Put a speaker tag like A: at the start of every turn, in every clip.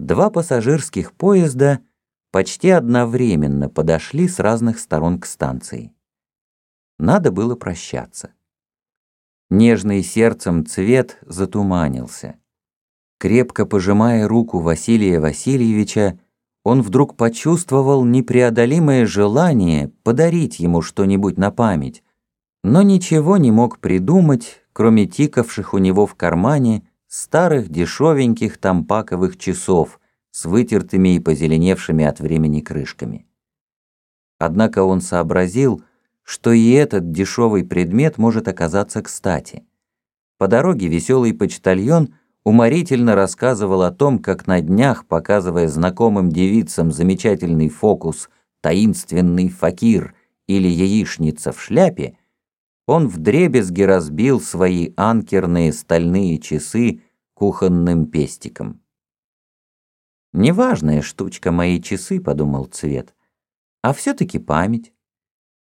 A: Два пассажирских поезда почти одновременно подошли с разных сторон к станции. Надо было прощаться. Нежный сердцем цвет затуманился. Крепко пожимая руку Василия Васильевича, он вдруг почувствовал непреодолимое желание подарить ему что-нибудь на память, но ничего не мог придумать, кроме тикавших у него в кармане старых дешевеньких тампаковых часов с вытертыми и позеленевшими от времени крышками. Однако он сообразил, что и этот дешевый предмет может оказаться кстати. По дороге веселый почтальон уморительно рассказывал о том, как на днях, показывая знакомым девицам замечательный фокус «таинственный факир» или «яичница в шляпе», он вдребезги разбил свои анкерные стальные часы кухонным пестиком. «Неважная штучка мои часы», — подумал Цвет, — «а все-таки память.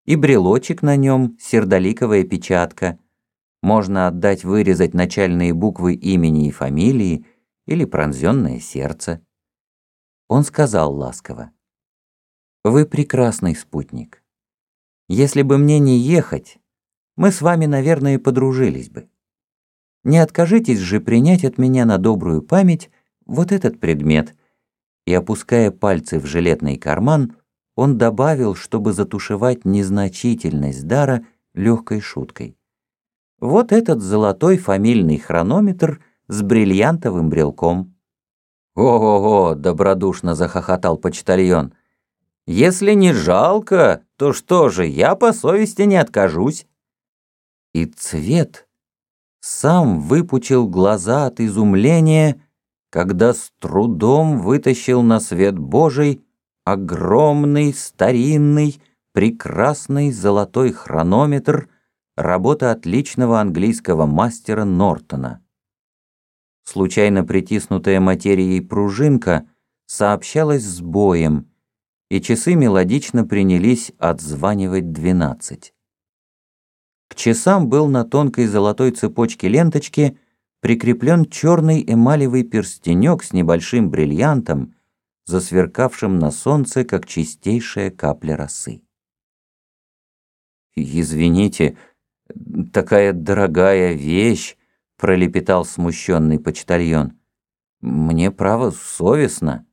A: И брелочек на нем, сердоликовая печатка. Можно отдать вырезать начальные буквы имени и фамилии или пронзенное сердце». Он сказал ласково, «Вы прекрасный спутник. Если бы мне не ехать, мы с вами, наверное, подружились бы. Не откажитесь же принять от меня на добрую память вот этот предмет». И, опуская пальцы в жилетный карман, он добавил, чтобы затушевать незначительность дара легкой шуткой. Вот этот золотой фамильный хронометр с бриллиантовым брелком. «Ого-го!» — добродушно захохотал почтальон. «Если не жалко, то что же, я по совести не откажусь» и цвет сам выпучил глаза от изумления, когда с трудом вытащил на свет Божий огромный, старинный, прекрасный золотой хронометр работа отличного английского мастера Нортона. Случайно притиснутая материей пружинка сообщалась с боем, и часы мелодично принялись отзванивать двенадцать. К часам был на тонкой золотой цепочке ленточки прикреплен черный эмалевый перстенек с небольшим бриллиантом, засверкавшим на солнце, как чистейшая капля росы. «Извините, такая дорогая вещь», — пролепетал смущенный почтальон. «Мне, право, совестно».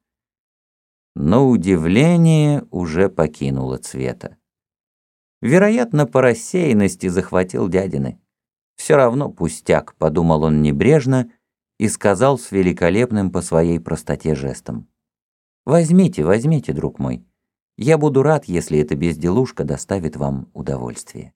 A: Но удивление уже покинуло цвета. Вероятно, по рассеянности захватил дядины. «Все равно пустяк», — подумал он небрежно и сказал с великолепным по своей простоте жестом. «Возьмите, возьмите, друг мой. Я буду рад, если эта безделушка доставит вам удовольствие».